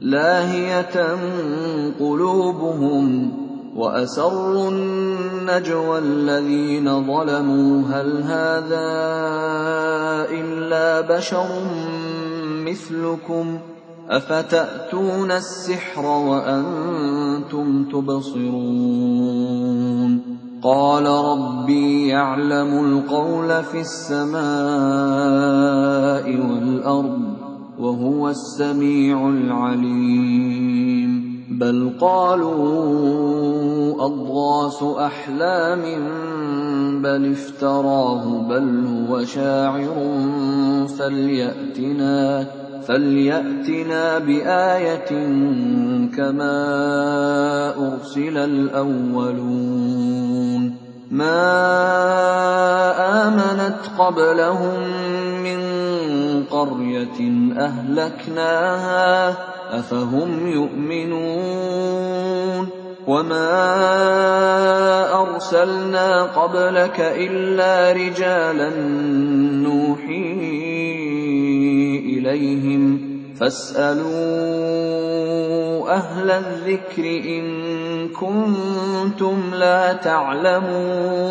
لاهية قلوبهم وأسروا النجوى الذين ظلموا. هل هذا إلا بشر مثلكم؟ أفتأتون السحر وأنتم تبصرون؟ قال ربي يعلم القول في السماء والأرض. وهو السميع العليم. بل قالوا أضغاث أحلام بل افتراه بل هو شاعر فليأتنا فليأتنا بآية كما أرسل الأولون. ما آمنت قبلهم قرية أهلكناها أفهم يؤمنون؟ وما أرسلنا قبلك إلا رجالا نوحي إليهم. فاسألوا أهل الذكر إن كنتم لا تعلمون.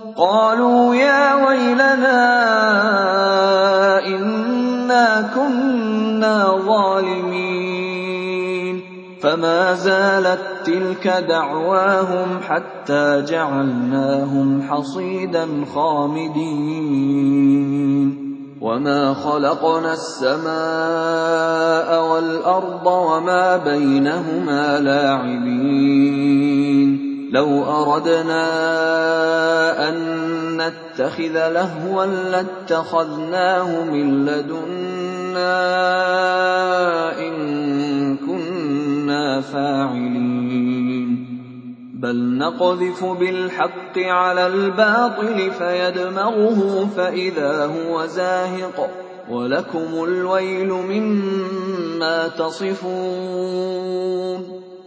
قالوا يا ويلنا إنا كنا ظالمين. فما زالت تلك دعواهم حتى جعلناهم حصيدا خامدين. وما خلقنا السماء والأرض وما بينهما لاعبين. لو أردنا أن نتخذ لهوا لاتخذناه من لدنا إن كنا فاعلين. بل نقذف بالحق على الباطل فيدمغه فإذا هو زاهق. ولكم الويل مما تصفون.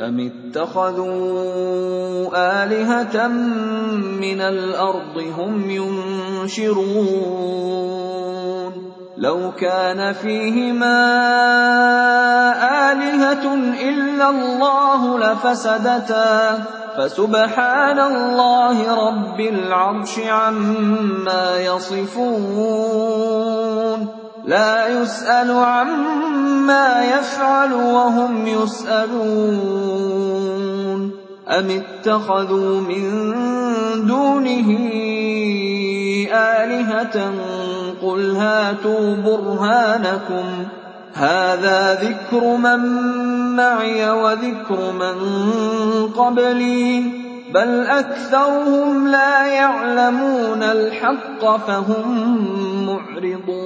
أم اتخذوا آلهة من الأرض هم ينشرون لو كان فيهما آلهة إلا الله لفسدتا فسبحان الله رب العرش عما يصفون لا يسأل عما يفعل وهم يسألون. أم اتخذوا من دونه آلِهَةً قُلْ هَاتُوا بُرْهَانَكُمْ ۖ. هَٰذَا ذِكْرُ مَن مَّعِيَ وَذِكْرُ مَن قَبْلِي ۚ. بَلْ أَكْثَرُهُمْ لَا يَعْلَمُونَ الْحَقَّ فَهُم مُّعْرِضُونَ.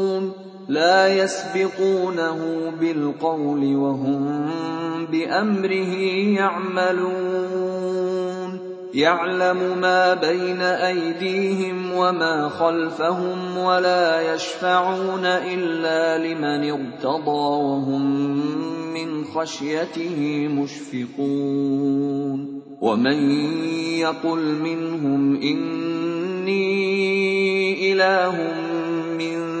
لَا يَسْبِقُونَهُ بِالْقَوْلِ وَهُم بِأَمْرِهِ يَعْمَلُونَ. يَعْلَمُ مَا بَيْنَ أَيْدِيهِمْ وَمَا خَلْفَهُمْ وَلَا يَشْفَعُونَ إِلَّا لِمَنِ ارْتَضَىٰ وَهُم مِّنْ خَشْيَتِهِ مُشْفِقُونَ. وَمَن يَقُلْ مِنْهُمْ إِنِّي إِلَٰهٌ مِّن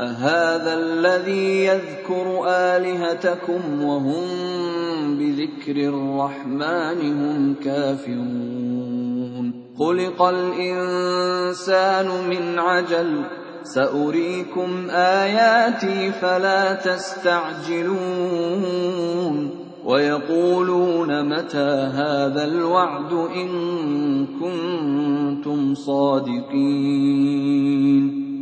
أَهَٰذَا الَّذِي يَذْكُرُ آلِهَتَكُمْ وَهُم بِذِكْرِ الرَّحْمَٰنِ هُمْ كَافِرُونَ؟ خُلِقَ الْإِنسَانُ مِنْ عَجَلٍ ۚ سَأُرِيكُمْ آيَاتِي فَلَا تَسْتَعْجِلُونِ. وَيَقُولُونَ مَتَىٰ هَٰذَا الْوَعْدُ إِن كُنتُمْ صَادِقِينَ؟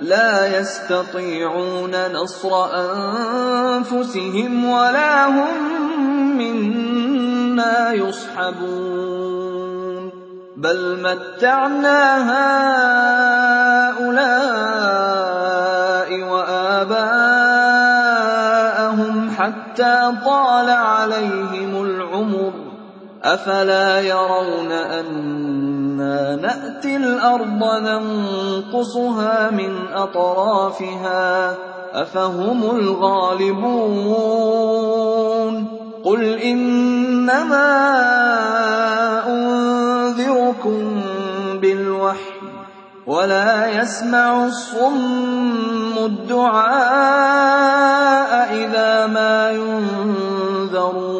لا يستطيعون نصر أنفسهم ولا هم منا يصحبون. بل متعنا هؤلاء وآباءهم حتى طال عليهم العمر. أفلا يرون أنا نأتي الأرض ننقصها من أطرافها أفهم الغالبون قل إنما أنذركم بالوحي ولا يسمع الصم الدعاء إذا ما ينذرون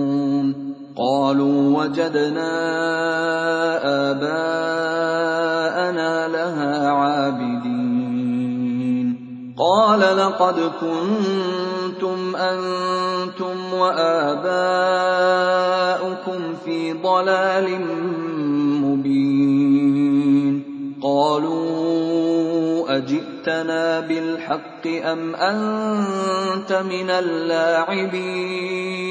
قالوا وجدنا آباءنا لها عابدين. قال لقد كنتم أنتم وآباؤكم في ضلال مبين. قالوا أجئتنا بالحق أم أنت من اللاعبين؟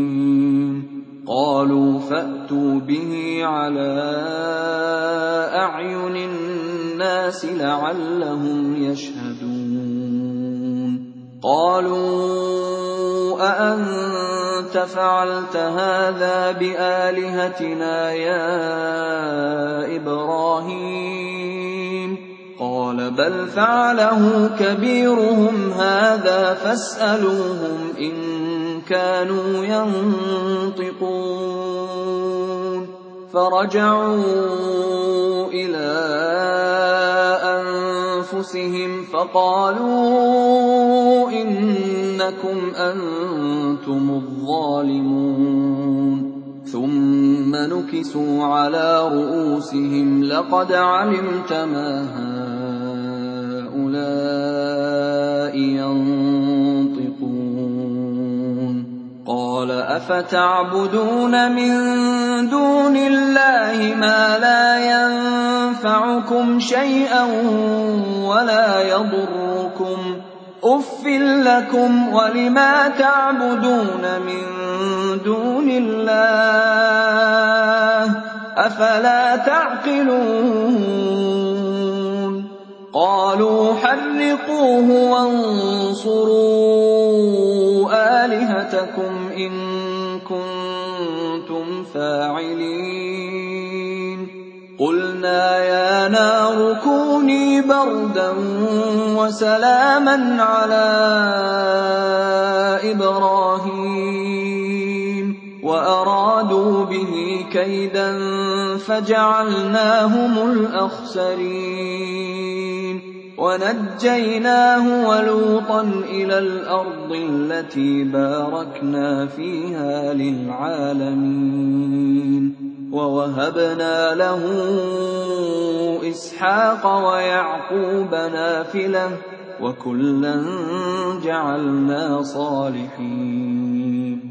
قالوا فأتوا به على أعين الناس لعلهم يشهدون. قالوا أأنت فعلت هذا بآلهتنا يا إبراهيم؟ قال بل فعله كبيرهم هذا فاسألوهم إن كانوا ينطقون فرجعوا إلى أنفسهم فقالوا إنكم أنتم الظالمون ثم نكسوا على رؤوسهم لقد علمت ما هؤلاء ينطقون قال أفتعبدون من دون الله ما لا ينفعكم شيئا ولا يضركم. اف لكم ولما تعبدون من دون الله افلا تعقلون قالوا حرقوه وانصروا آلهتكم إن كنتم فاعلين. قلنا يا نار كوني بردا وسلاما على إبراهيم. وأرادوا به كيدا فجعلناهم الأخسرين. ونجيناه ولوطا إلى الأرض التي باركنا فيها للعالمين. ووهبنا له إسحاق ويعقوب نافلة وكلا جعلنا صالحين.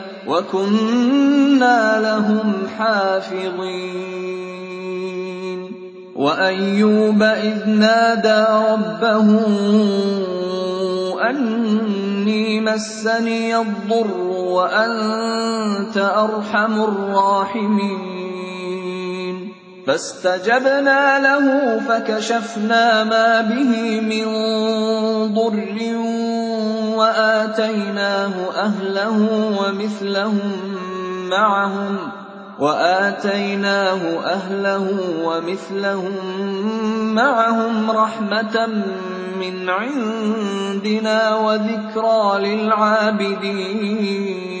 وكنا لهم حافظين وايوب اذ نادى ربه اني مسني الضر وانت ارحم الراحمين فاستجبنا له فكشفنا ما به من ضر وآتيناه أهله ومثلهم معهم رحمة من عندنا وذكرى للعابدين.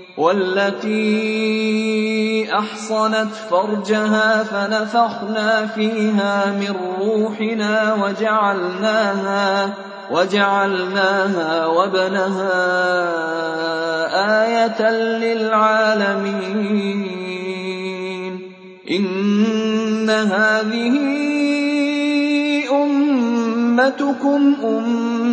وَالَّتِي أَحْصَنَتْ فَرْجَهَا فَنَفَخْنَا فِيهَا مِن رُّوحِنَا وَجَعَلْنَاهَا وَابْنَهَا آيَةً لِّلْعَالَمِينَ. إِنَّ هَٰذِهِ أُمَّتُكُمْ أُمَّةً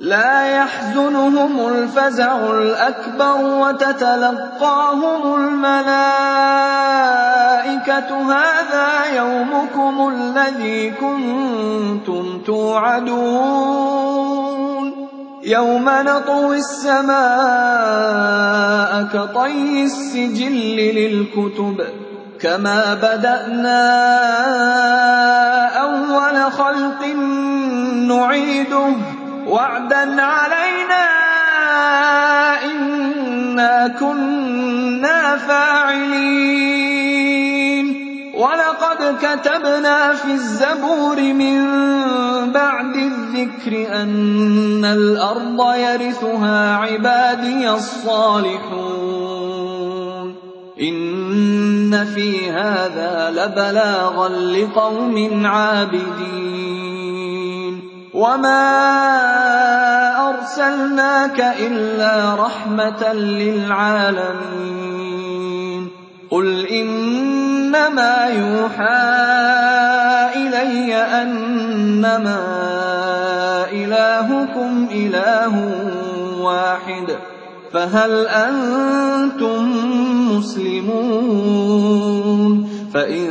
لَا يَحْزُنُهُمُ الْفَزَعُ الْأَكْبَرُ وَتَتَلَقَّاهُمُ الْمَلَائِكَةُ. هَٰذَا يَوْمُكُمُ الَّذِي كُنتُمْ تُوعَدُونَ. يَوْمَ نَطْوِي السَّمَاءَ كَطَيِّ السِّجِلِّ لِلْكُتُبِ كَمَا بَدَأْنَا أَوَّلَ خَلْقٍ نُّعِيدُهُ ۚ. وَعْدًا عَلَيْنَا ۚ إِنَّا كُنَّا فَاعِلِينَ وَلَقَدْ كَتَبْنَا فِي الزَّبُورِ مِن بَعْدِ الذِّكْرِ أَنَّ الْأَرْضَ يَرِثُهَا عِبَادِيَ الصَّالِحُونَ إِنَّ فِي هَٰذَا لَبَلَاغًا لِّقَوْمٍ عَابِدِينَ وَمَا أَرْسَلْنَاكَ إِلَّا رَحْمَةً لِّلْعَالَمِينَ قُلْ إِنَّمَا يُوحَىٰ إِلَيَّ أَنَّمَا إِلَٰهُكُمْ إِلَٰهٌ وَاحِدٌ فَهَلْ أَنتُم مُّسْلِمُونَ فَإِن